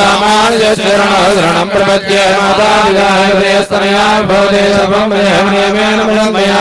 ராமாயணம் பிரபத்தியாய சமயம் மேலும் மயா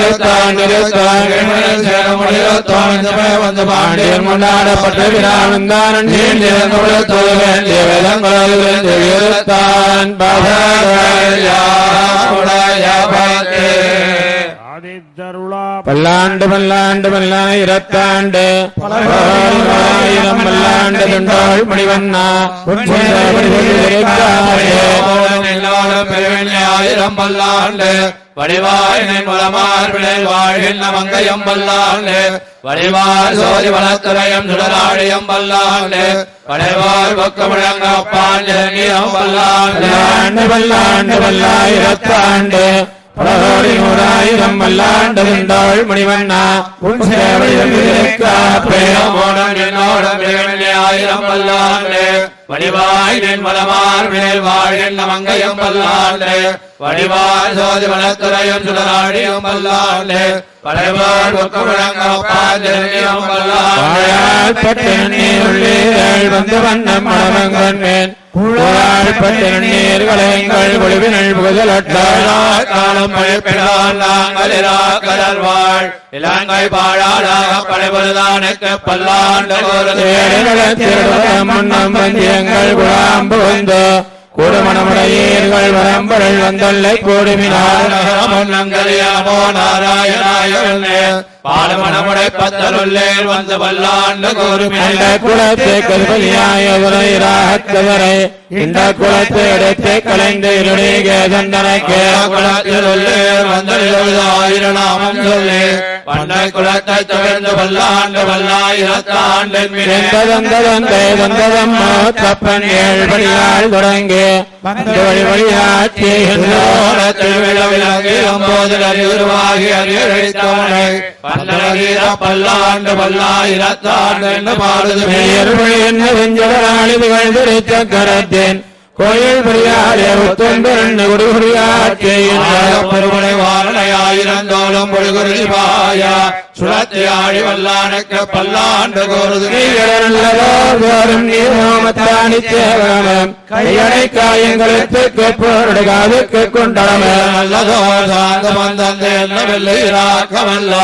புதந்தரஸ்தமதாத்ய பட்டராஜரி பக்திதாவுடதேகரியோஜிவாஹான் பக்தாங்கிரேந்திரமித்ராம் பல்லாண்டு பல்லாண்டு பல்லாயிரத்தாண்டு ஆயிரம் பல்லாண்டு துண்டாள் மணிவண்ணா ஆயிரம் பல்லாண்டு வடிவாயினின் வளமார் விளை வாழ்கின்ற மங்கையம் பல்லாண்டு வடிவார் சோதி வளத்துறையம் சுடராழியம் பல்லாண்டு. வடைவார் பக்க முழங்க பாஞ்சனியம் பல்லாண்டு. பல்லாண்டு பல்லாண்டு பல்லாயிரத்தாண்டு. பலகோடி நூறாயிரம் பல்லாண்டு துண்டாள் மணிவண்ணா உன் ஆயிரம் பல்லாண்டு வடிவாயினின் வளமார் மேல் வாழ்கின்ற மங்கையம் பல்லாண்டு வடிவார் சோதி வளத்துறையும் சுடராழியம் பல்லாண்டு பாஞ்சனியம் பல்லாண்டு. வந்து வண்ணம் மணமங்கண்மேன் வாழாழ்பட்ட நீர்களங்கள் ஒளிவினல் புகழட்டாள் காலம் மழைப்பெறால் நாங்கள் கடல் வாழ் இலங்கை பாழாடாக படைபொருதானுக்கு பல்லாண்டு முன்னம் வந்தியங்கள் குழாம்பு வந்து. கூடுமணமுடையீர்கள் வரம்புகள் வந்தல்லை கூடுமினார் நாராயணாயவனே பாலமணமுடை பத்தருள்ளேர் வந்து பல்லாண்டு கூறுமே அந்த குலத்தை கருபலியாய உரையிராகத்தவரை இந்த குலத்தை எடுத்து கலைந்து இருடைய தந்தனைக்கே. குலத்திலுள்ளேர் வந்து ஆயிரம் நாமம் சொல்லி பண்டை குலத்தை பல்லாயிரத்தாண்டின் வந்ததந்ததந்தே வந்ததம் தப்பன் ஏழ்படியால் தொடங்கி வந்து பல்லாண்டு பல்லாயிரத்தாண்டு என்று பாடுது. என்ன வெஞ்சொடராளி புகழ்ந்திருச்ச கரத்தேன். கோயில் புரியாதே உத்தொன்று குடுகுடியாட்சி பெருமனை வாரணையாயிரந்தோளும் பொழுகுருதிபாய சுழத்தியாழி வல்லானுக்கு பல்லாண்டு கோருது தோறும் நீரோமத்தானி சேவனம் கையடை காயங்களுக்கு கேட்போருடைய காதுக்கு கொண்டடமே நல்லதோ சாந்த மந்தந்தே வெள்ளையிராக்கமல்ல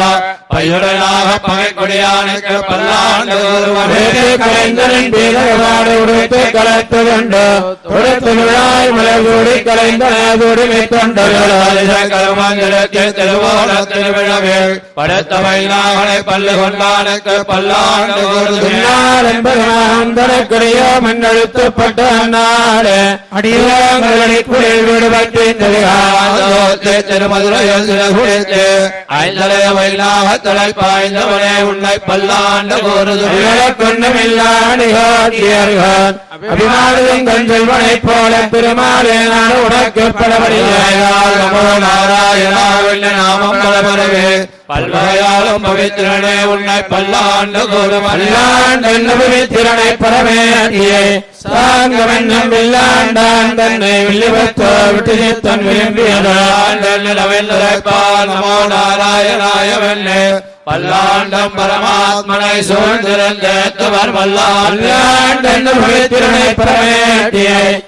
பையுடனாக பகை கொடியானுக்கு பல்லாண்டு கலைந்தனின் பீதவாடு உடைத்து கலைத்து கொண்டு உடுத்து விழாய் மலர்கூடி கலைந்தனதோடு திருவோணத்திருவிழவே படுத்த வைநாகனை பல்லு கொண்டானுக்கு பல்லாண்டு கோருது என்பதற்குரிய மண்ணெழுத்தப்பட்ட நாடு அடியாங்களை குளிர் விடுபட்டு திருமதுரையில் குடித்து ஐந்தலைய வைநாக தலை பாய்ந்தவனே உன்னை பல்லாண்டு கோருது கொண்டுமில்லாடிகாட்டியர்கள் அபிமானியும் கஞ்சல்வனை போல பெருமாளே நான் உனக்கு நமோ நாராயணா வெள்ள நாமம் பலபரவே பல்வகையாலும் பவித்திரனே உன்னை பல்லாண்டு கோரும் திறனை பரமேட்டியை சாங்கமென்னும் வில்லாண்டான் தன்னை வில்லிபத்தோ விட்டு தன் விரும்பியதான் நமோ நாராயணாய வெள்ளே பல்லாண்டம் பரமாத்மனை சூழ்ந்திருந்தவர் பல்லாண்டு பவித்திரனை பரமேட்டியை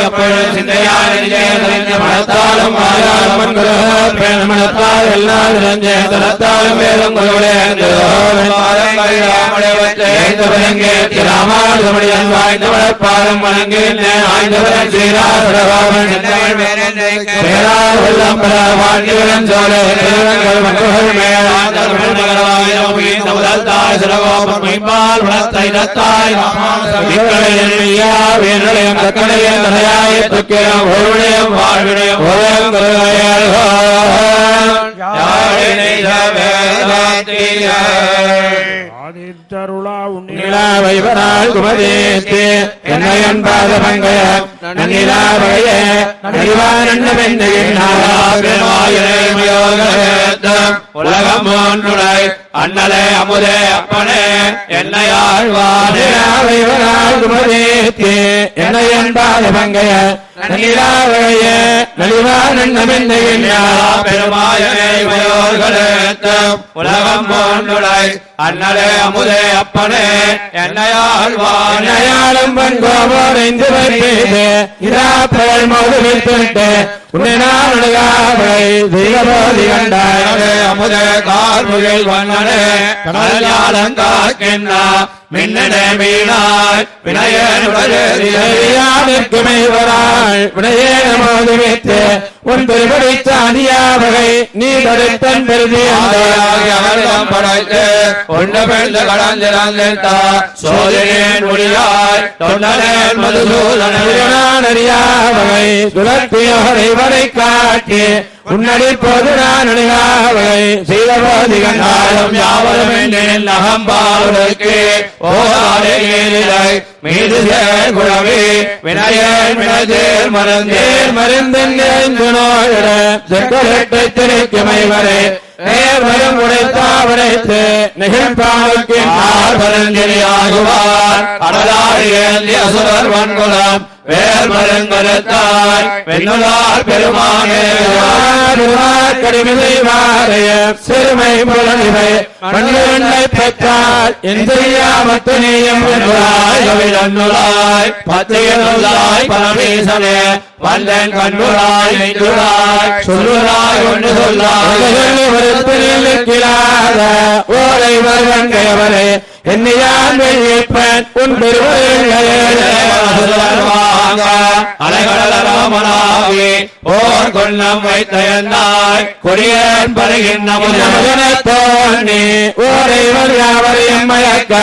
എപ്പോഴും മണത്താലും മണത്താൽ എല്ലാവരും വേദം வேதம் குருவிலே ராமானுஜமணியன் வாய்ந்த வளர்ப்பாலும் வணங்கின ஆய்ந்தவரன் ஸ்ரீராசரபாவன் பேரார் வெள்ளம் பெற வாழ்ந்தவரன் ஆதித்தருளா நிலாவைவரால் குமதேத்தே என்னை அன்பாத பங்கைய நன்னிலாவையே உலகம் ஒன்றுடை அண்ணலே அமுதே அப்பனே என்னை ஆழ்வானே என்னை அன்பாத பங்கைய நன்னிலாவையே நலிவானந்தமென்னையா பெருமாயனை உலகம் ஒன்றுடை அண்ணலே அமுதே அப்பனே என்னை ஆழ்வானே அன்னையாளும் பண்கோமோரைந்து வைப்பேது இதா புகழ் மோதுவில் தொட்டு உன்னை நான் உலகாவை தெய்வபோதி கண்டாய். அமுதே கார்முகில் வண்ணனே. கடலாலம் காக்கின்றா மின்னனே மீனாய். வினயனுடைய வினையே நமது வைத்து உன் பெருமடித்த சாதியாவகை நீ தடுத்தன் பெருதி அவர்தம் படைத்து ஒன்று பெண்ணு கடந்திருந்தா சோதனேன் முடியாய் தொண்டனேன் மதுசூதனே அறியாவகை சுழத்தியோரை வரை காட்டி உன்னடி போது நான் அணிகாவகை செய்த போதி நாளும் யாவரும் என்னில் அகம்பாவுக்கு ஓராலே ஏறிலை மீது சேர் குழவி வினதேர் மறந்தேர் மருந்தென்று நோயிட செக்கலட்டை திரைக்குமை வரை நேர் வரும் உடைத்தாவரைத்து நிகழ்பாவுக்கு ஆர்வரஞ்சலியாகுவார் அடலாடிய அசுரர் வன்குலம் வேர் மருங்கருத்தாய் வெண்ணுளார் பெருமானே. கடிமிதை வாரைய சிறுமை புலனிவை மண்ணை பெற்றால் செய்யாமத்து நீயும் கவிழன்னுளாய் பத்தியனுள்ளாய் பரமேசனே வல்லன் கண்ணுளாய் நெஞ்சுளாய் சொல்லுளாய் ஒன்று வருத்திருக்கிறாத ஓலை வருவங்கையவரே என்னையான் வெளியேற்பன் உன் அலைகடலராமனாகி போர் கொல்லம் வைத்த என்னாய் கொடியன் பருகின்ற தோன்றி ஓரை வருவரையும் மயக்க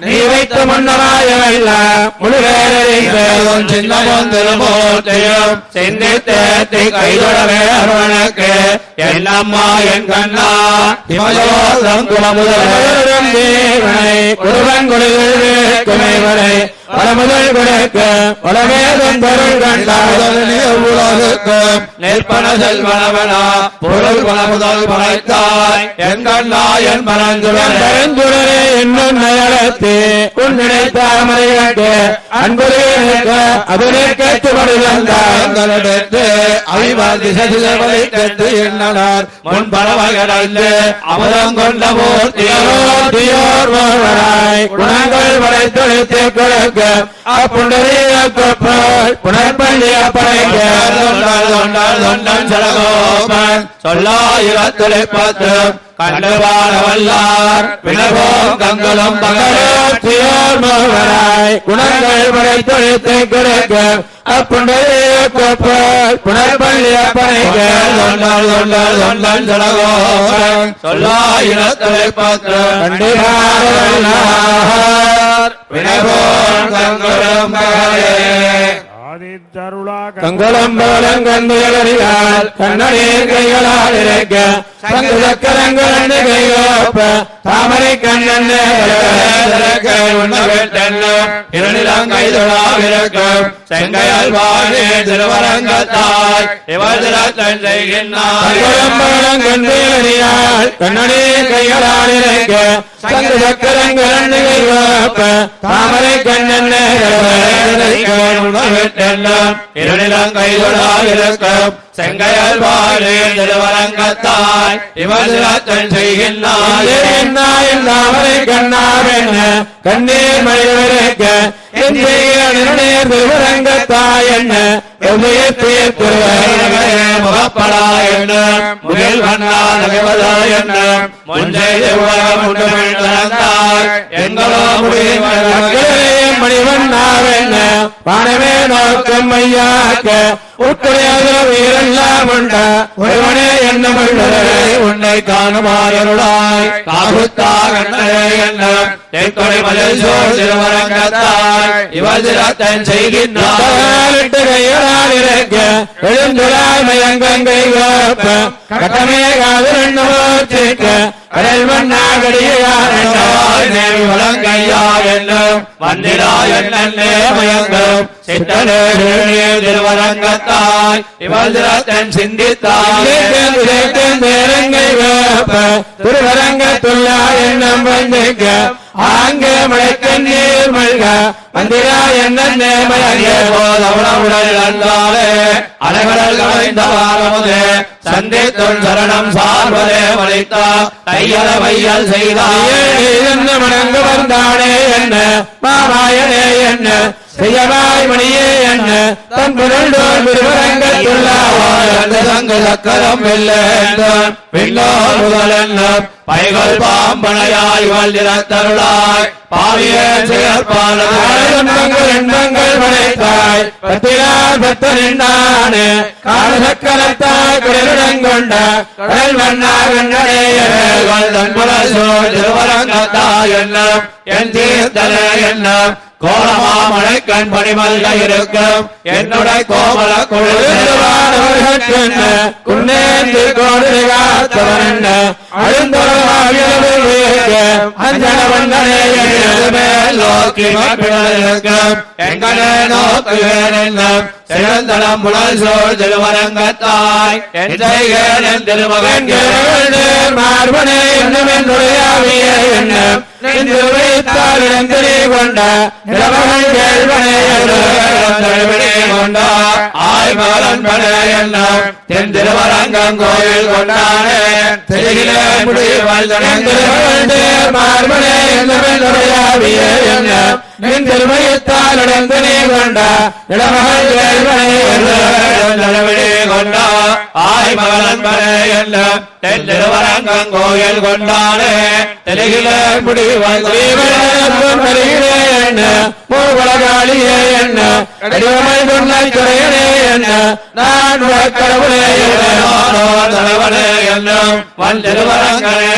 நீ வைத்த முன்னமாயவல்ல முழுவேரையும் சின்னமும் திருமூர்த்தியும் சிந்தித்தேத்தி கைதொடவே அருவனுக்கு. என்னம்மா என் கண்ணா இமயோதம் குலமுதலே முதலும் தேவனை குருவன் குடிகளை பலமுதல் கொடுக்க பலவேதம் பொருள் கண்டார் உலகுக்கும் நிற்பன செல்வனவனா பொருள் பலமுதல் படைத்தாய். என் கண்ணா என் பரந்துடரே என்னும் உன் கேட்டுபடி கண்டு எண்ணனார் முன் பரவகடந்து கொண்ட கொடுக்க புனர்பள்ளிய படைக்க தொண்டால் தொண்டால் தொண்டன் சடகோபன் சொல்லாயிரத்துளை பத்து. கண்டுபாட வல்லார் வினவோம் கங்களும் பகரோர் குணங்கள் வளைத்தொழித்து கொடுக்க. அப்புண்டரீரக்கோள் புனர்பள்ளிய படைக்க தொண்டால் கண்ணனே கைகளால் இருக்க சங்கு சக்கரங்கள் தாமரை கண்ணன் இரண்டிலம் கைதொழாவிருக்கும் செங்கையால் வாழே திருவரங்கத்தாய் இவர் செய்கின்றார் கண்ணனே கைகளால் இருக்க சங்கு சக்கரங்கள் தாமரை கண்ணன் செங்கையல் வாழே திருவரங்கத்தாய் இவர் திறத்தன் செய்கின்றார் தாமரை கண்ணீர் மழைவருக்க முகில் வண்ணா நகைவதா என்ன மணிவண்ணாவென்ன பானமே நோக்கம் ஐயாக்க உட்குறையாக வீரெல்லாம் உண்ட ஒருவனே என்ன உன்னை காணுமாயருளாய். காகுத்தாக என்ன தெற்கொடை திருவரங்கத்தாய் இவர் திறத்தன் செய்கின்றார் கைகளால் இருக்க எழுந்துராய் மயங்கங்கை கோப்ப கட்டமே காதல் கடல் மண்ணா கடியார் வழங்கையா என்னும் வந்திரா என்னே மயங்கும் சித்தனே திருவரங்கத்தாய் இவர் திறத்தன் சிந்தித்தாய். நேரங்கை வேப்ப என்னும் வந்துக்க ஆங்க மழைக்கண் நீர் மல்க வந்திரா என்ன நேமய போதவுடல் அல்லாலே அலைகடல் கலைந்த வாரமுதே சந்தித்துள் சரணம் சார்வதே வளைத்தா தையல வையல் செய்தாயே என்ன மணங்கு வந்தானே என்ன? மாமாயனே என்ன? செய்யவாய் மணியே என்ன? தன் சக்கரம் பின்னோர் பைகள் பாம்பனையாய் வல்லிரத்தருளாய் பாவியே செயற்பாளர் படைத்தாய். பத்திரார் பத்து நின்றானே. காலசக்கரத்தாய் கடலுடங்கொண்ட கடல் மன்னா கண்ணனே திருவரங்கத்தாய் என்னும் என் என்னும். கோலமாமலை கண் பணிமல்க இருக்கும் என்னுடைய கோமல குழு குன்னேந்து கோடுகாத்தவன் அஞ்சன வந்தனே இருக்கும் எங்கனே நோக்குவேன் சிறந்தளம் புலல் சோழ் திருவரங்கத்தாய். என் திருமகன் மார்பனை என்னும் என்னுடைய என்ன நின்று வைத்தால் கொண்ட தென் திருவரங்கம் கோயில் கொண்டானே. தெரியலே முடிவாள் மார்பனே என்னும் என்ன நின்று வைத்தால் இளந்திரி கொண்ட நிலமகள் கேள்வனே கொண்டா. ஆய் மகளன் படை தென் திருவரங்கம் கோயில் கொண்டானே. என்ன துணை துறையனே என்ன நான் கடவுளே வன் திருவரங்கனே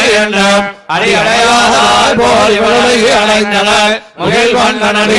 போல் அழகு அழைத்தனர் முகில் வண்ணனே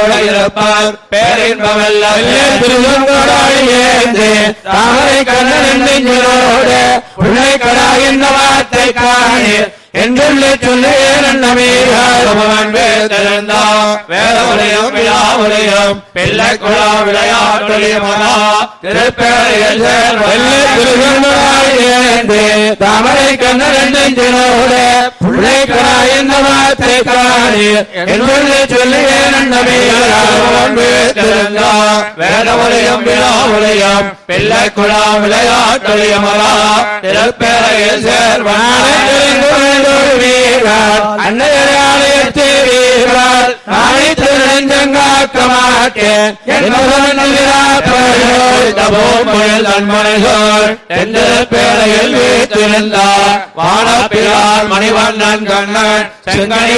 வாழத்திமையவசோட இருப்பார் பேரின்பமெல்லாம் தாமரை கண்ணன் பிள்ளை கடா என்ன வார்த்தை காணி. என்றுள்ள சொல்லேன் வேதமுடையும் பிள்ளை குழா விளையாட்டுடைய மகா திருப்பேரையில் தாமரை கண்ணன் நெஞ்சினோடு பிள்ளைக்கடா என்ன வார்த்தை காணீர் என்று சொல்லுவேன் வேதவலயம் விழாவலயம் பிள்ளை குழா விளையாட்டொழியமரா திருப்பேரையில் சேர்வான நெஞ்சங்காக்க மாட்டேன் புயல் பேரையில் வானப்பிரார் மணிவண்ணன் கண்ணன் செங்கனி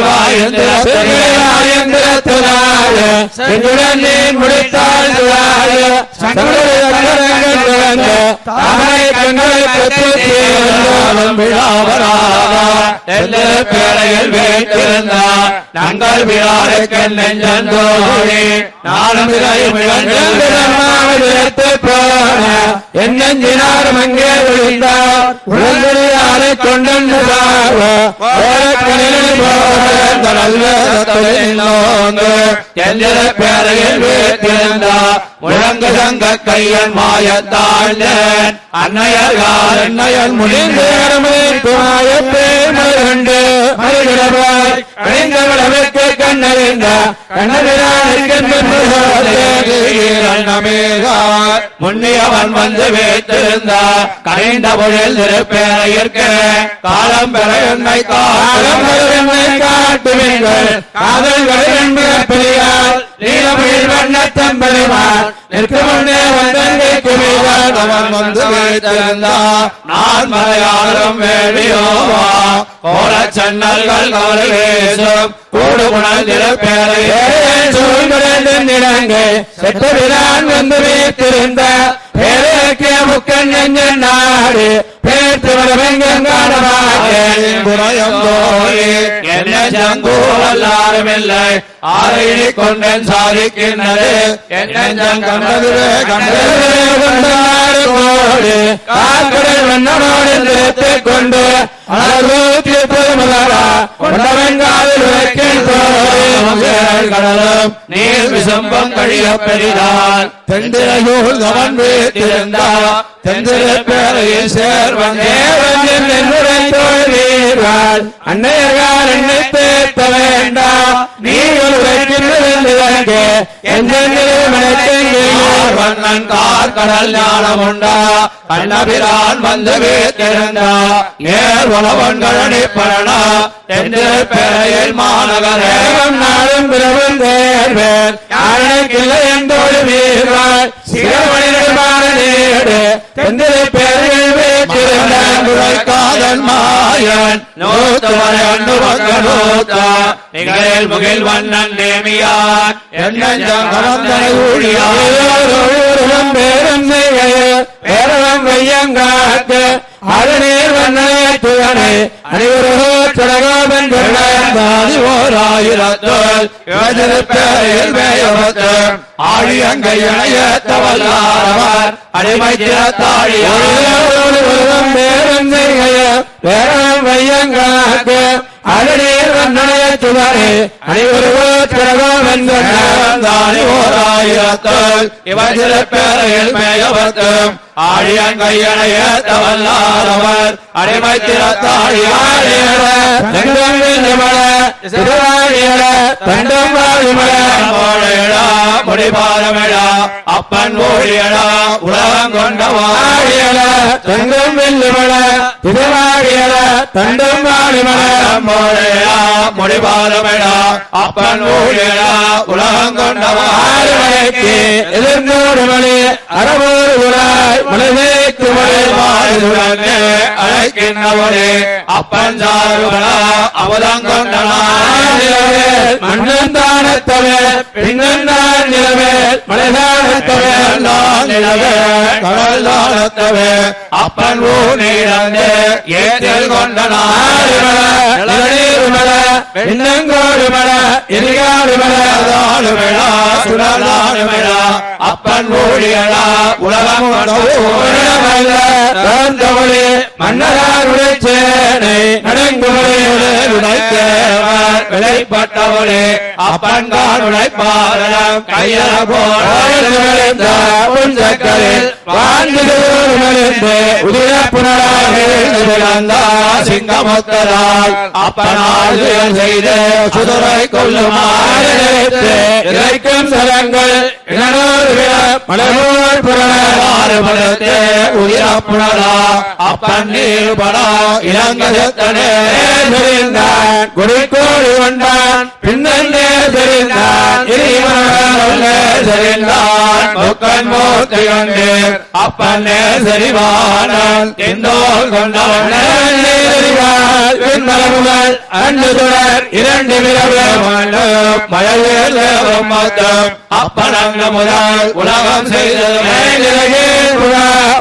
பேரையில் வீட்டிருந்தார் நெஞ்சந்தோழி. நானும் என்னஞ்சினார் மங்கே விழுந்தார் உழந்தறியாரை கொண்டு பேரையில் வீட்டிருந்தார் முழங்கு சங்க கையன் மாயத்தாழ்ந்தேன் அன்னையர்கள் அன்னையன் முடிந்தேரமே துணாயத்தே மருகண்டு மருகிடவாய் அணிந்தவளவிற்கு கண்ணறிந்த கண்ணமேகார் முன்னியவன் வந்து வைத்திருந்தார். கரைந்த பொழில் திருப்பேரையிற்கு காலம் பெற என்னை காலம் காட்டுவீங்கள் காதல்கள் என்பது நீலமொழில் வண்ணத்தம்பெருமான் நிற்க முன்னே வந்தங்கை குவிவார் அவன் வந்து வைத்திருந்தார் நான் மலையாளம் வேடியோவா? கோல சன்னல்கள் கவலை வேசும். கூடு குணல் திருப்பேரையே நிலங்கை. செத்தவிரான் வந்து வைத்திருந்த பேரக்கிய முக்கன் நெஞ்ச நாடு. பேர்த்து வரவெங்கும் என்ன சங்கூழல்லாரும் இல்லை ஆரையினை கொண்டேன் சாதிக்கின்றது என் நெஞ்சம் கண்டதுவே கண்டது காக்கடல் வண்ணனோடு நிறுத்திக் கொண்டு காதில் வைக்கின்றோம் கடலும் நீர் விசம்பம் கழிய பெரிதான் தெந்திரையூர் கவன் வீட்டிருந்தார் தெந்திர பேரையில் சேர்வந்தே தோல்வீர்கள் அன்னையர்கள் என்னை தேத்த வேண்டாம் நீங்கள் வைக்கின்றதற்கு எந்த வண்ணன் கார் கடல் ஞானம் உண்டா. கண்ணபிரான் வந்து வீட்டிருந்தா ஏர் உழவன்களி பரணா தெந்திர பெயர் மாநகரே நாளும் பிறவும் தேர்வேன். யாருக்கில்லை என்றோடு வீர்கள் சிவமணிகள் நேடு மாயன் நூத்து வரை நிகழில் முகில் வண்ணன் நேமியான் என்னஞ்சம் கலந்தனை ஊழியா வேறும் பேரவம் அருநீர் வண்ணனை அனைவரோ தொடகாபன் தாதி பேரையில் மேயவத்து ஆழி அடிமை திறத்தாழியா வண்ணனைய துவரே பேரையில் ஆழியன் கையணைய தவல்லாரவர் அடிமை திறத்தாழியா அப்பன் ஓழியடா உலகம் கொண்டவாழியட தங்கம் வெல்லுமல திருவாடியல தண்டம் வாழிமல மோழையடா அப்பன் ஓழியடா உலகம் கொண்டவாழியட ஆறுமலைக்கு எதிர்நூறு மணி அறமூறு உலாய் வாழ்வுடனே அழைக்கின்றவனே அப்பன் சாருவனா அவதம் கொண்டனாய் மன்னன் தானத்தவே பின்னன் நிலவே மலைதானத்தவே நிலவே கடல் அப்பன் ஊனிடந்து ஏற்றில் கொண்டனாய். பின்னங்கோடு மல எரிகாடு மல தாழுமிழா அப்பன் ஊழியடா உலகம் கொண்ட மன்னராருடைய சேனை வாழ்ந்து உதிர புனராக சிங்கமுத்தரால் அப்பனால் செய்து சுதுரை கொள்ளுமாறு இறைக்கும் சலங்கள் மலர்வோர் மாறுபடுத்து உயிரப்புணரா அப்பன் நீர்படா இளங்கதத்தனே புறநான் குடிக்கோடி கொண்டான் பின்னே தெரிந்தான் சரிந்தான் முக்கன் மூர்த்தி அப்பன்னே சரிவானன் எந்தோல் வெண்மலமுகள் அன்று தொடர் இரண்டு மழையில் மொத்தம். அப்பனங்க முதல் உலகம் செய்தது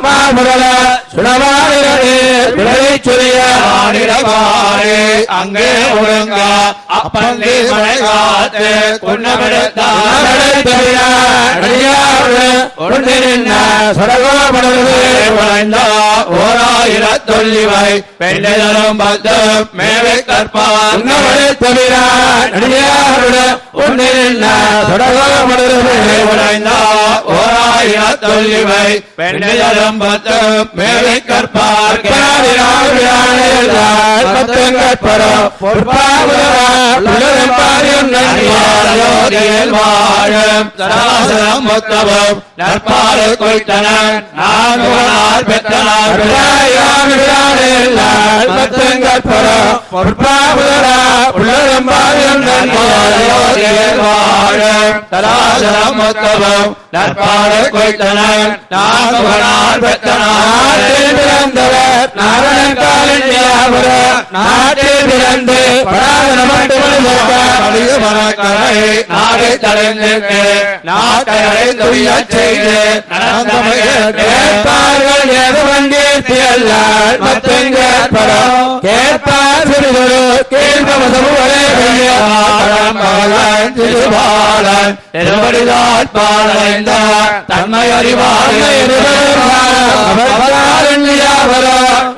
மாமுரல சுடவாடுகளே விளைவை சொல்லிய ஆடிடவாறு அங்கே ஒழுங்க அப்பந்தி மழை காத்து ஓராயிரத்தொல்லிவை பெண்ணெதரும் பத்து மேவை கற்பார் ஓராயிரத்தொல்லிவை பெண்ணெதரும் பத்து மேவை கற்பார் யோதியில் வாழும். சராசரம் மொத்தமும் நற்பாறு கொய்த்தனன். நான் உகனார் பெற்றனார் யோதியில் வாழும். சராசரம் மொத்தமும் நற்பாறு கொய்த்தனன். நான் உகனார் பெற்றனார் நாராயண நாட்டில் பிறந்து பராதன நாடை தலைந்திருக்கு நாட்டை துயச் செய்து கேட்பார்கள் எது வந்தேத்தி அல்லால் கேட்பார் திருபாலன் தன்மை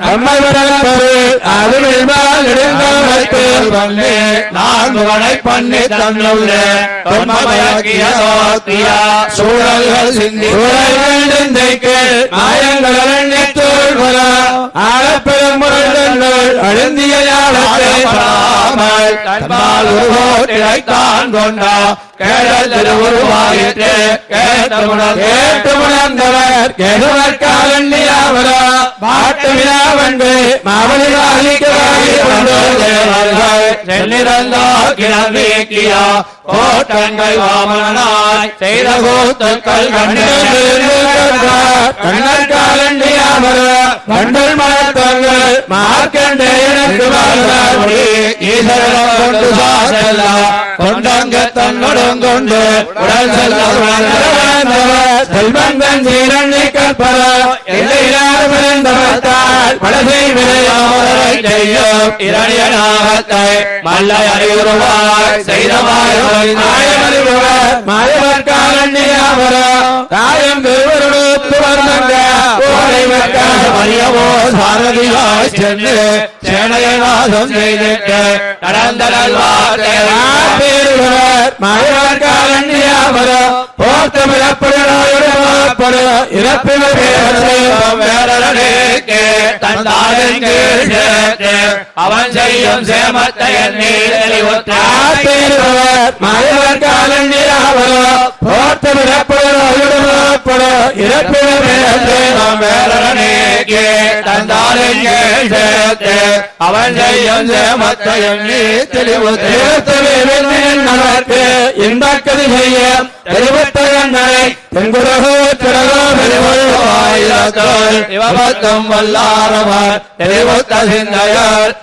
நம்மை அதுவில் நான் தன்னுள்ள தொன்மயக்கிய தோத்தியா சூழல்கள் சிந்தி பராமல் தன்பால் உருவோட்டிலைத்தான் கொண்டா. கேடல் திருவுருவாயிற்று காலண்டியாவரா பாட்டு சென்னிறந்தோக்கியா கோட்டங்கள் வாமனாய் செய்த கூத்துக்கள் கண்ணர் காலண்டியாவரா கண்டல் மரத்தங்கள் மார்க்கண்டேயனுக்கு வாழ்வாடி ஈஸ்வரன் கொண்டு சாசல்லா. கொண்டங்க தன்னுடன் கொண்டு உடல் செல்ல செல்வந்தன் சீரண்ணி கற்பர எல்லையிலார் பிறந்தவர்த்தால் பலசை விளையாமரை செய்யும் இரணியனாகத்தை. மல்லை அறிவுருவாய் செய்தவாய் மாயமறிவர் மாயவர் காயம் மரியவோ சாரதியாய் சென்று செய்திட்டு நடந்த அவன் செய்யும் சேமத்தை மாயவர் காலண்டியாவர அவன் செய்யும் சேமத்தை எண்ணி தெளிவுற்றார் நமக்கு இன்பக்கது செய்ய தெளிவுத்தகங்களை தெங்குரகோ திரகோ ஆயிரத்தோள் வல்லாரவர் தெளிவுத்த சிந்தையர்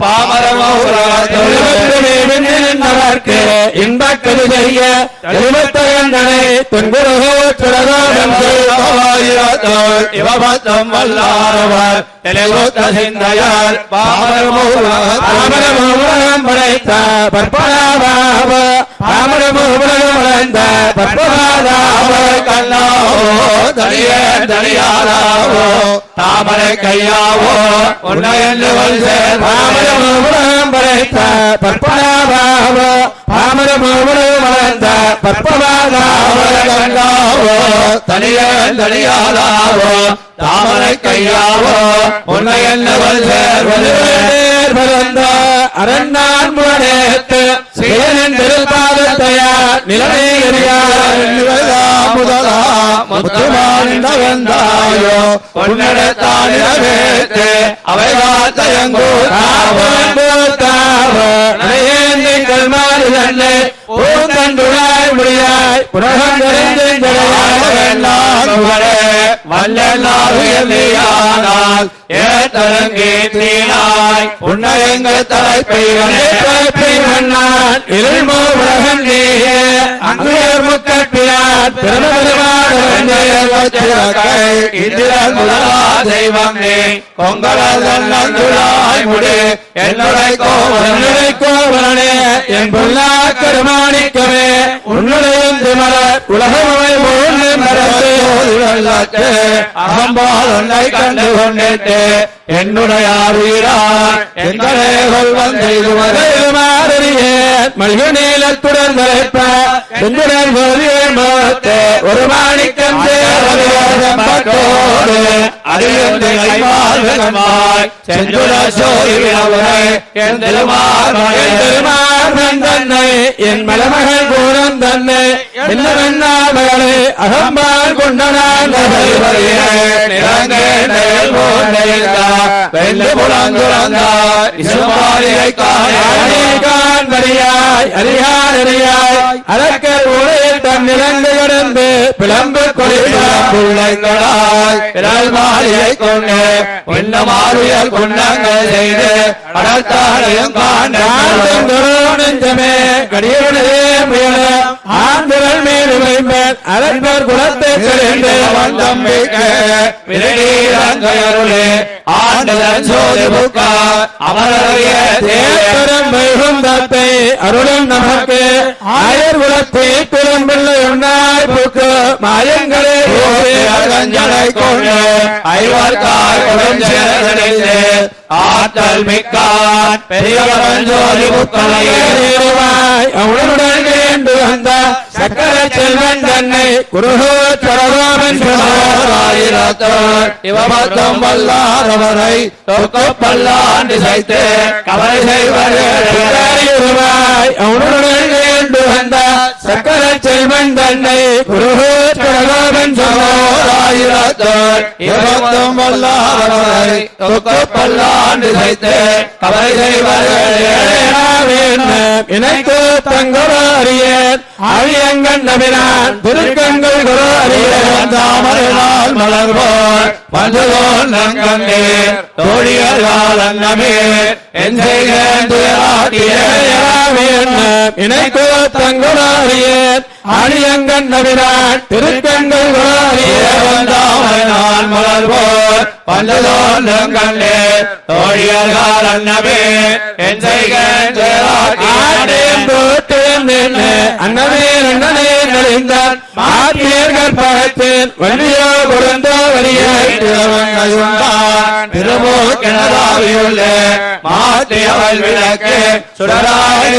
நமக்கு செய்ய தெளிவுத்தகங்களை தெங்குரகோ திரகோ ஆயிரத்தோள் இவபத்தம் வல்லாரவர் தெளிவுத்த சிந்தையர் பாமரமோகம் படைத்த பற்பனாவாவ பாமரமோகம் படைத்த பற்பராதாவ கண்ணாவோ தனிய தனியாராவோ. தாமரை கையாவோ உன்னை என்று வல் சேர்வாய் பாமரமோபுரம் வளர்ந்த பற்பவாதாவோ கங்காவோ தனியன் தனியாலாவோ தாமரை கையாவோ உன்னை என்று வல் சேர்வது பிறந்த அரண்ணான் முரணேத்து சேனன் திருப்பாதத்தையார் நிலனை முதலா முத்துமாண்டவந்தாயோ உன்னிடத்தானிடவேத்து அவை காத்தயங்கோ பூந்தண்டுழாய் முடியாய் வல்லல்லாவியமையானால் எல்லையானால் தீனாய் உன்னையங்க தலைப்பை இந்திரன் முதலா தெய்வம். நீ கொங்கலாய் முடி. என்னுடைய கோவலனை கோவலனே. என் பொல்லா கருமாணிக்கமே. உன்னுடைய திமர உலகமை மூன்று மரத்து அகம்பால் உன்னை கண்டு கொண்டிட்டு என்னுடைய எங்களே எங்களை கொள்வன் செய்துவதே மல்கு நீளத்துடன் தலைப்ப எங்குடன் மோத்தே ஒரு மாணிக்கம் பட்டோடு அறிந்து கைமாறுமாய் திருமார்மனை தன்னை என் மலமகள் பூரம் தன்னை என்ன மகளே அகம்பால் கொண்ட நான் அறியாய் அறியாய் உடையில் தன் நிலந்து கடந்து பிளம்பு கொடிப்பார் மாலையை கொண்டு உன்ன மாறுயல் செய்து அடத்தாலையும் நெஞ்சமே கடியுடனே முயல ஆண்கள் மேல் வைப்பேன். அறப்பர் குலத்தை தெரிந்து அவன் தம்பிக்கு விரடீரங்கையருளே சோதி புக்கா அமரறிய தேவரம் வைகுந்தத்தை அருளும் நமக்கு. ஆயர் குலத்தை பிறம்பிள்ளை உண்ணாய் புக்கு. அகஞ்சனை கொண்டு ஐவர்காய் கொடுஞ்சேரடைந்து ஆற்றல் மிக்கான் பெரியவன் ஜோதி அவனுடன் வேண்டு வந்த சக்கர செல்வன் தன்னை குருகோ சரவாமன் ஆயிரத்தோர் இவபத்தம் சைத்து. கவலை அவனுடன் வந்த சக்கர செல்வன் தன்னை குருகோ சரவாமன் ஆயிரத்தோர் பல்லாண்டு வைத்து. கவலை செய்வார்கள் எனக்கு தங்கோரியன் அழியங்கன் நபினான் திருக்கங்கள் குரு அறியன் தாமரையால் மலர்வோர் பஞ்சதோல் நங்கண்ணீர் தோழியர்கள் அன்னமீர் என் எனக்கு தங்குராரியன் நபினான் திருக்கங்கள் குரு அறியன் தாமரையால் மலர்வோர் பஞ்சதோல் நங்கண்ணீர் தோழியர்கள் அன்னமீர் என் ஆடேம் அண்ணனே அண்ணனே நலிந்தான் மாற்றியர் கற்பகத்தில் வள்ளியோ கொடுந்தோ வலியை திருமோ கிணறாவியுள்ள மாற்றியவள் விளக்கு சுடராய்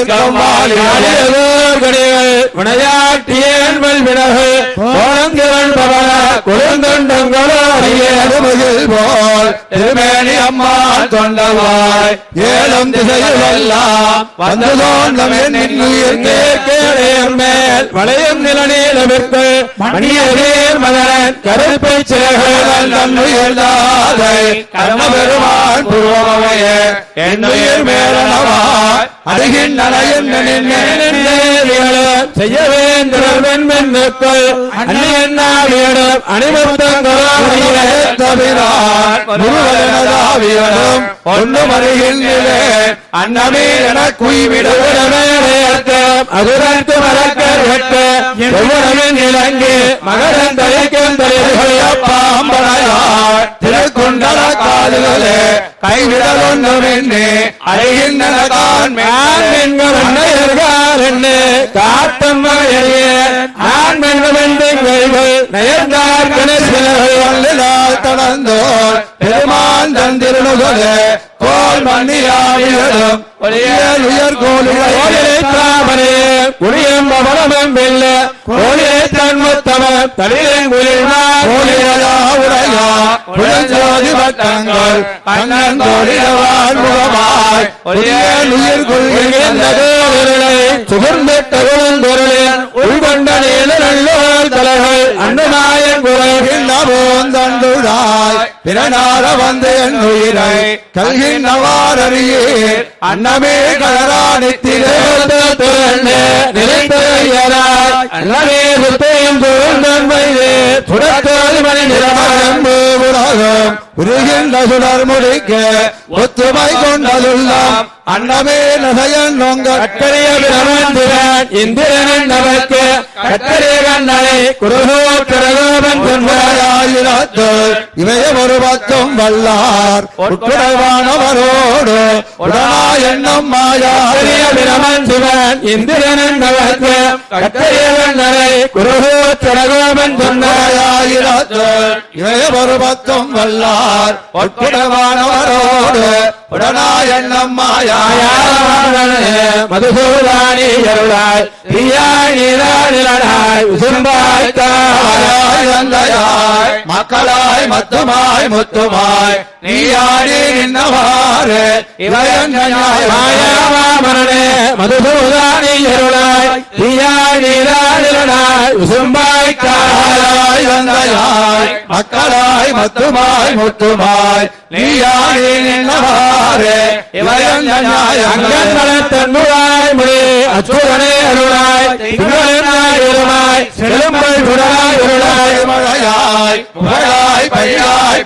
விளையாட்டியன் வினகு கோணந்திரன் பவன கொடுந்தொண்டங்களோ அறியதுமுகில் போல் திருமேனி அம்மா தொண்டவாய் ஏழும் என் கேளேர் மேல் வளையும் மணியதேர் மதனன் கருப்பை சேகரன் தன்னுயிர்தாதை கர்ம பெருமான் புருவமைய என்னுயிர் மேலனவாய் அருகின்றன செய்ய வேண்டியவன் அந்நியன்னாவியிடம் அணிமுத்தங்களாவிய ஒன்றும் அன்னமே என குய்விடுவிடமே அதுரத்து மரக்கர் வெட்ட எவ்வளவின் இலங்கு மகரன் தலைக்கும் திருக்குண்டல காதுகளே கைவிடல் ஒன்றுமென்று அறிகின்றன காண்மென்கண்ணு காட்டம் பெருமான் தந்திருநுகலே கோல் ஒளியல் உயர் கோலிலை உயிர் உள்கொண்ட நீல நல்லோர் தலைகள் அன்னநாயன் குறைகின்ற போந்தண்டுழாய் பிறனார வந்து என் உயிரை கல்கின்றவாரறியீர் அன்னமே கலராணித்திரே உலகம். உருகின்ற சுடர் முடிக்க ஒத்துமை கொண்டதுள்ளாம். அன்னமே நகையன் நொங்க கட்டரிய பிரமந்திரன். இந்திரன் நமக்கு கட்டரிய கண்ணனை குருகோத்திரகோபன் சொன்னார் ஆயிரத்து இவைய ஒரு பத்தும் வல்லார். உட்குடைவானவரோடு உடனா எண்ணம் மாயா. கட்டரிய பிரமன் சிவன் இந்திரன் நமக்கு கட்டரிய கண்ணனை குருகோத்திரகோபன் சொன்னார் ஆயிரத்து இவைய ஒரு பத்தும் வல்லார். உட்குடைவானவரோடு உடனா எண்ணம் மாயா. மதுசூதானி அருளாய் பிரியாணிராய் உசும்பாய் ஆயாய் தந்தையாய் மக்களாய் மத்துமாய் முத்துமாய் நீயாடி நின்னவாறு. இவையன் மாயாமாமனே மதுசூதானி அருளாய் பிரியாணிராய் உசும்பாய் ஆயாய் தந்தையாய் மக்களாய் மத்துமாய் முத்துமாய். நீயாடி நின்னவாறு இவையன் அங்கங்களை முடி அச்சுதனே அருளாய். திங்களாய் இருமாய் செலும்பல் குடாய் அருளாய் மழையாய் முகழாய் பையாய்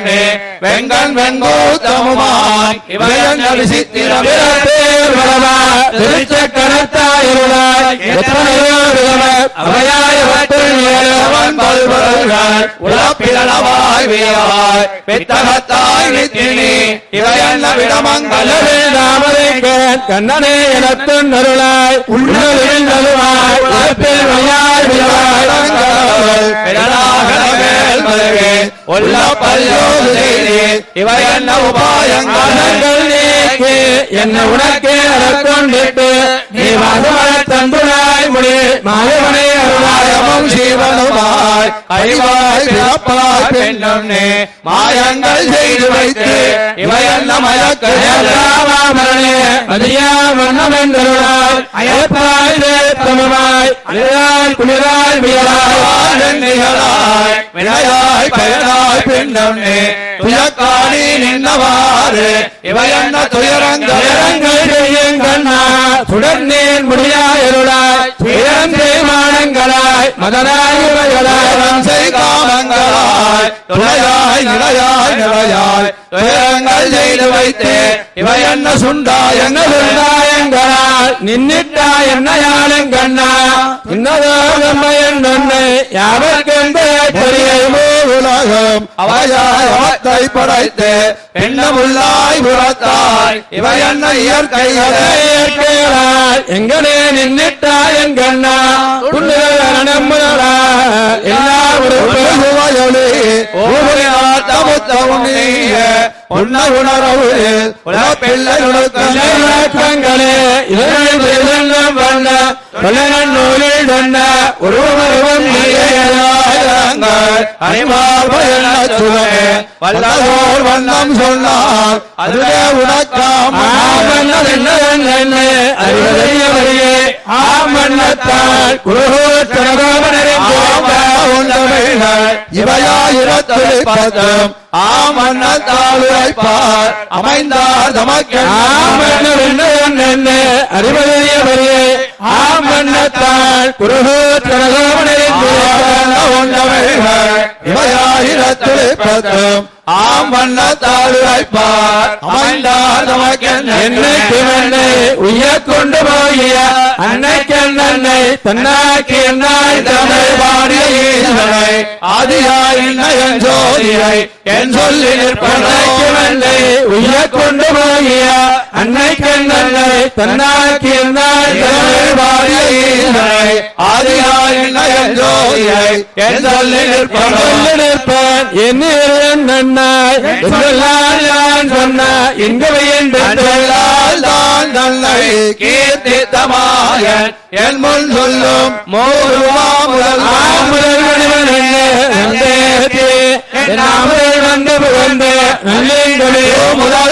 நே வெங்கன் வெங்கோத்தமுமாய் இவையன் விசித்திரம் பேர் வளவா திருச்சக்கரத்தாய் அருளாய் எத்தனையோ விதம அவையாய் அவற்றில் அவன் பல்வர்கள் உலப்பிலவாய் வியவாய் பெத்தகத்தாய் நித்தினி இவையன்ன கண்ணனே எனத்து நருளாய் உள்ளதில் நருவாய் உலப்பில் வையாய் விழவாய் உள்ள பல்யோது செய்தி உபாயங்கள் நீ உனக்கு என்ன உனக்கு அறக்கொண்டிட்டு நீ வாசமர தந்துராய் முடி மாயவனே அருளாயமும் அறிவாய் பிறப்பாய் மாயங்கள் செய்து வைத்து அயப்பாய் குளிராய் வியலாய் விளையாய் துயக்காணி நின்னவாறு இவையன்ன துயரங்கள் துயரங்கள் சுடர்நீர் முடியாயருளாய் துயரம் செய்மானங்களாய் மதனாய் இவைகளாய் செய் காமங்களாய் துணையாய் நிலையாய் நிலையாய் துயரங்கள் செய்து வைத்து இவையன்ன சுண்டாய் என்ன சுண்டாயங்களால் நின்னிட்டா யானங்கண்ணா இன்னதோ இன்னதோகம்மையன் நன்னை யாவர்க்கு தெரியுமோ உலகம் அவையாய் அவத்தை படைத்து பெண்ணமுள்ளாய் புறத்தாய் இவையன்ன இயற்கைகளே இயற்கைகளால் எங்கனே நின்னிட்டா என் உன்ன உணரவு உலப்பிள்ளை உணர்த்தலே இதனை பண்ண நூலில் சொன்ன உருவம் வல்லதோர் வண்ணம் சொன்னார். அதுவே உனக்காம். அறிவதையே ஆமன்னத்தால் இவையாயிரத்தில் பதம் ஆமன்னத்தால் உரைப்பார். அமைந்தார் தமக்கென்ன அறிவதையே ஆமன்னத்தால் குருகோத்தரகோமனே ஒன்றவைகள் இவையாயிரத்தில் பதம் ஆம் வண்ணத்தால் வைப்பார் அமைந்தார் நமக்கென்ன என்னைக்கு என்னை உயர் கொண்டு போகிய அன்னைக்கென் அன்னை தன்னாக்கி என்னாய் தமிழ் பாடிய ஈசனை. ஆதியாய் என் ஜோதியை என் சொல்லி அன்னைக்கு நிற்பனை என்னை உயர் கொண்டு போகிய அன்னைக்கென் அன்னை தன்னாக்கி என்னாய் தமிழ் பாடிய ஈசனை. ஆதியாய் என் ஜோதியை என் சொல்லி நிற்பனை சொல்லி நிற்பேன் என்னில் நன்னாய் சொல்லலாம் நான் சொன்ன எங்களை என்று தான் தன்னை கீர்த்தித்தமாயன் என் முன் சொல்லும் மூருவா முதல் முதல்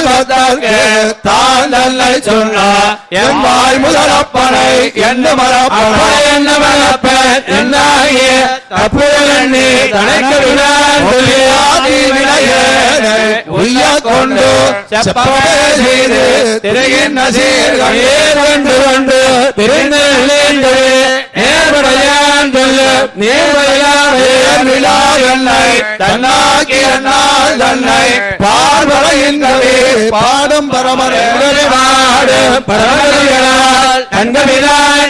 பத்தற்கு தான் தன்னை சொன்னார் என் வாய் முதலப்பனை என்ன மரப்பனை ஆதி வினையேனை உய்ய கொண்டு செப்பமே செய்து திரைகின்ற சீர்கள் விழா என்னை தன்னாக்கி என்னால் தன்னை பார்வரையின்றவே பாடும் பரமரே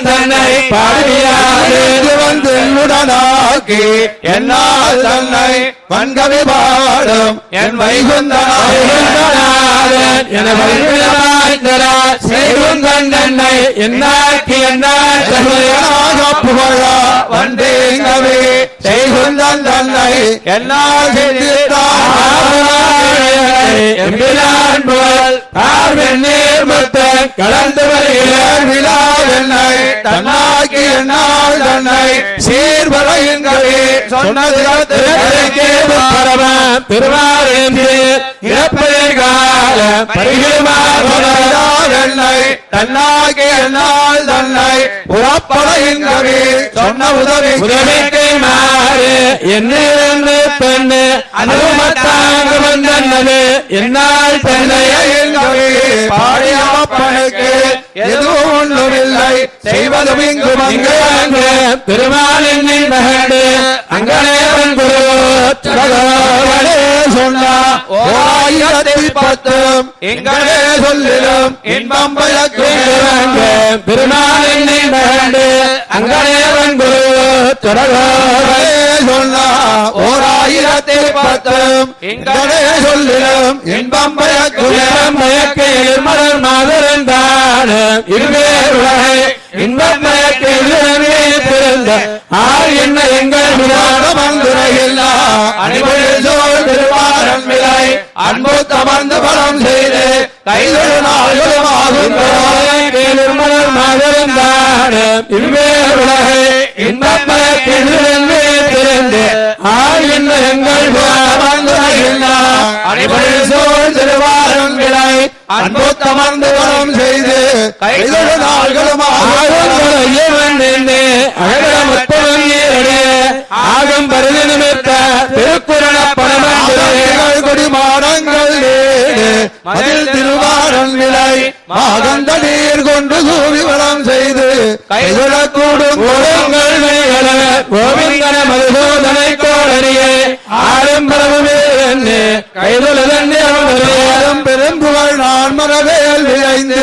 தன்னை பாடுகிறாரே. வந்து உடனாக்கி என்னால் தன்னை வன்கவி பாடும் என் வைகுந்தனாய் என செய்வந்தன்னை என்னாக்கி என்னாய் புகழா. வந்தே வந்தேங்கவே செய்குந்தன் தன்னை என்னால் எம்பிலான் புகழ் பார்வன் நேர்மத்த கலந்து வருகிறார். விழா என்னை தன்னாக்கி என்னால் தன்னை சொன்னது இறப்பதே கால பரிகிருமார் தன்னாகி என்னால் தன்னை புறப்படையின்றவே சொன்ன உதவி உதவிக்கு மாறு. என்ன பெண்ணு அனுமத்தாங்க வந்தது என்னால் பெண்ணை பாடிய அப்பனுக்கு எதுவும் ஒன்றுமில்லை. செய்வதும் இங்கு இங்கு திருமாலின் மகண்டு குரு சொன்னா ஓராயிரத்தி பத்தும் எங்களே சொல்லிலும் இன்பம் பயக்கும் திருமாலின் மகண்டு அங்கனே குரு சகோதரே சொன்னா ஓராயிரத்தி பத்தும் எங்களே இன்பம் மாதரந்தான் இன்பம் பிறந்த ஆள் என்ன எங்கள் மந்துரையில்லா? அணிபொழில் திருவாரன் விலை. அன்பு தமர்ந்து பலம் செய்து கைதொழு நாள்களும் ஆகும் மலர் மாதரந்தான் இருவேறு வகை ஆள் என்ன எங்கள் விழாடம் அணிபொழில் திருவாரன் விலை. அன்பு தமர்ந்து பலம் செய்து ஆகம் பருதி நிமித்த திருக்குறள பணமந்திரங்கள் கொடிமாடங்கள் நீடு மதில் திருவாரன் விலை மாகந்த நீர் கொண்டு சூவி வளம் செய்து கைவிடக்கூடும் கோவிந்தன மதுசூதனை கோடரியே. ஆடும் பரவுமே என்று கைதொழுதன் பெரும்புகழ் நான் மரவேல் விளைந்து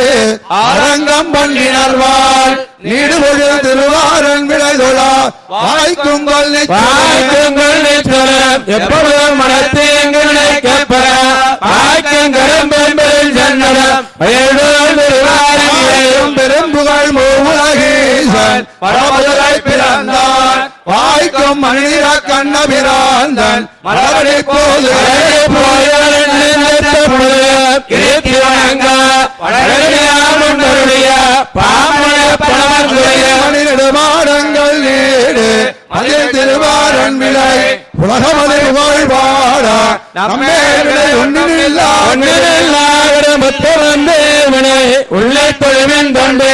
அரங்கம் பண்ணினர்வாள் நீடுபொழு திருவாரன் விளைதொழா. வாய்க்கும் கொள்ளை வாய்க்குங்கள் நிச்சலம் எப்பொழுதும் மனத்தை எங்களை கேட்பற வாய்க்கும் கரும்பெரும்பில் ஜன்னடம் திருவாரியும் பெரும்புகள் மூவுலகீசன் பரமதுரை பிறந்தான் வாய்க்கும் மனித கண்ண பிராந்தன் மலரடி போது மணிநெடுமாடங்கள் நீடு. அதில் திருவாரன் விலை உலகமது வாழ்வாடா நம்மே விலை ஒன்றில்லா உள்ளே தொழுவின் தொண்டு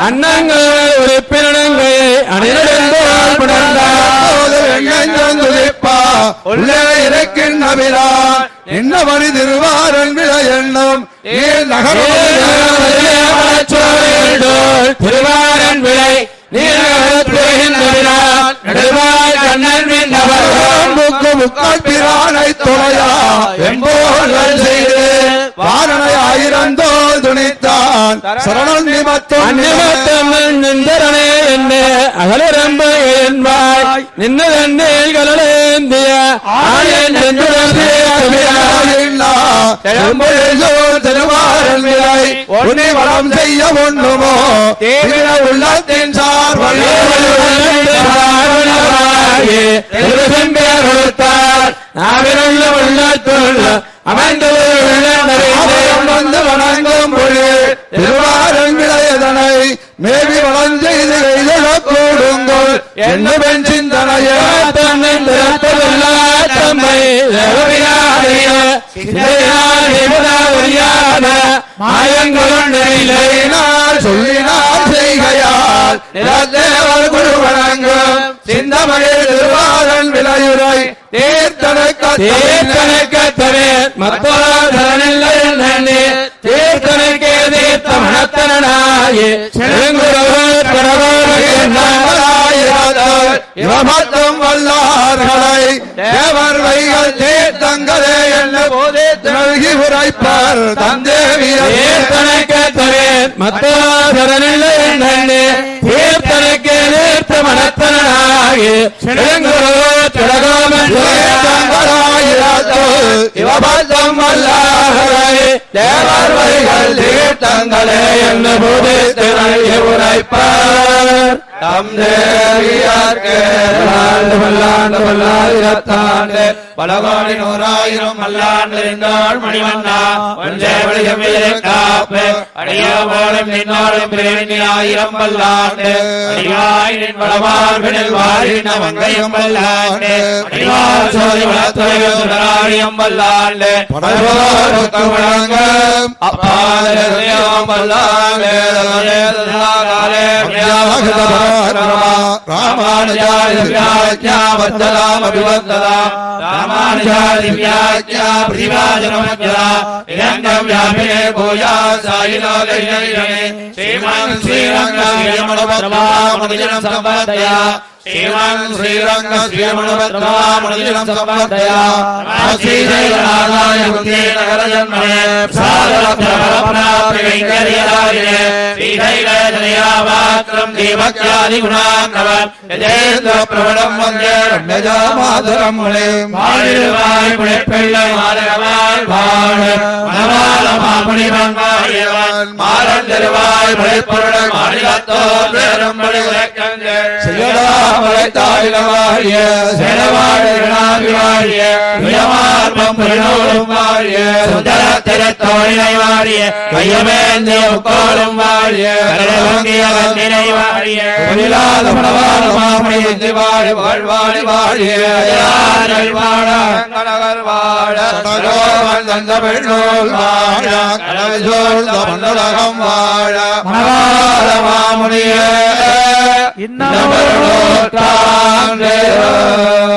அன்னங்கள் உறுப்பினங்களை அணிநடந்தால் துதிப்பா உள்ளே இருக்கின்ற விழான் என்ன மணி திருவாரன் விலை எண்ணம். திருவாரன் விலை நீரகத்துகின்றால் நெடுவாய் கண்ணன் செய்து வாரணை ஆயிரந்தோல் துணித்தான் சரணம் நிமத்தம் அந்நிமத்தம் நின்றனே என்ன அகலரம்ப என்பாய் கலலேந்திய ஆயன் விலை வளம் செய்ய ஒண்ணுமோ உள்ளத்தின் சார் அவரம் வந்து வணங்கும் பொழு திருவாரன் மேவி வளம் செய்து எய்தழக் கூடுங்கள் என்ன பெண் சிந்தனையே மாயங்களுள் சொல்லினார் செய்கையால் நிலத்தேவர் குழு வணங்கும் சிந்தமணில் திருவாரன் விளையுரை. தேர்த்தனக்க தீர்த்தனக்கத்தவே மத்தோதரனில்லை நன்னே. தீர்த்தனக்கே தீர்த்த மனத்தனாயே செழுங்குறவர் இவமத்தம் வல்லார்களை தேவர் வைகள் தேர்த்தங்களே என்ன போதே. நல்கி உரைப்பார் தந்தேவியை தீர்த்தனக்கத்தவே மத்தோதரனில்லை நன்னே. தீர்த்தனக்கே தீர்த்த மனத்தனாயே செழுங்குறவர் இவபத்தம் தேவர் வைகள் தீர்த்தங்களே என்ன போதே உரைப்பார் தம் தேவியார்க்கு பல்லாண்டு. நூறாயிரம் மணிவண்ணா ஒன்றே காப்பு நின்னோடும் ஆயிரம் பல்லாண்டு நின் வளமார்பினில் வங்கையும் பல்லாண்டு அடிவார் சோதி வளத்துறையும் சுடராழியம் பல்லாண்டு படவோருக்கு வழங்கும் அப்பாதம் பல்லாண்டு ராமானுஜாய வியாக்கியா வத்தலாம் அபிவந்ததாம் ராமானுஜாய வியாக்கியா பிரிவாஜனமத்யா இலங்கம் வியாபினே பூயா சாயிலோகயினே ஸ்ரீமன் ஸ்ரீரங்கம் யமனவத்ரவாமனுஜனம் சம்பதயா ஸ்ரீமன் ஸ்ரீரங்க ஸ்ரீமணவத்ரவாமனுஜனம் சம்பதயா ஸ்ரீதேவநாதாய குந்தே நகர ஜன்மனே சாரப்ரபலப்ராப்திகைங்கரியதாயினே ஸ்ரீதைலஜனயாவாத்ரம் தேவக்யாதி குணாங்கவம் யஜேந்திர பிரபலம் வந்தே ரம்யஜாமாதரம் முனே மாடிடுவாய் பிள்ளை மாதகமாய் வாழ மனவாள மாறன் திருவாய் பிழைப்பொருள் மாநிலத்தோர் பேரும் படி உரைக்கங்கள் செய்யலாமலை தாயிலவாழிய சேலவாழிய உயமார்பம் பிரணோடும் வாழிய சுந்தர திருத்தோழினை வாழிய கையமேந்திய உக்கோளும் வாழிய கடலவங்கிய வந்தினை வாழிய புனிலாத மணவாள மாமணி வாழி வாழ்வாழி வாழிய வாழ கனகர் வாழ தந்த பெண்ணோல் வாழ கடல் சூழ்ந்த மண்டலகம் வாழ மணவாள மாமுனிய. ඉන්නවෝ තාන්දේ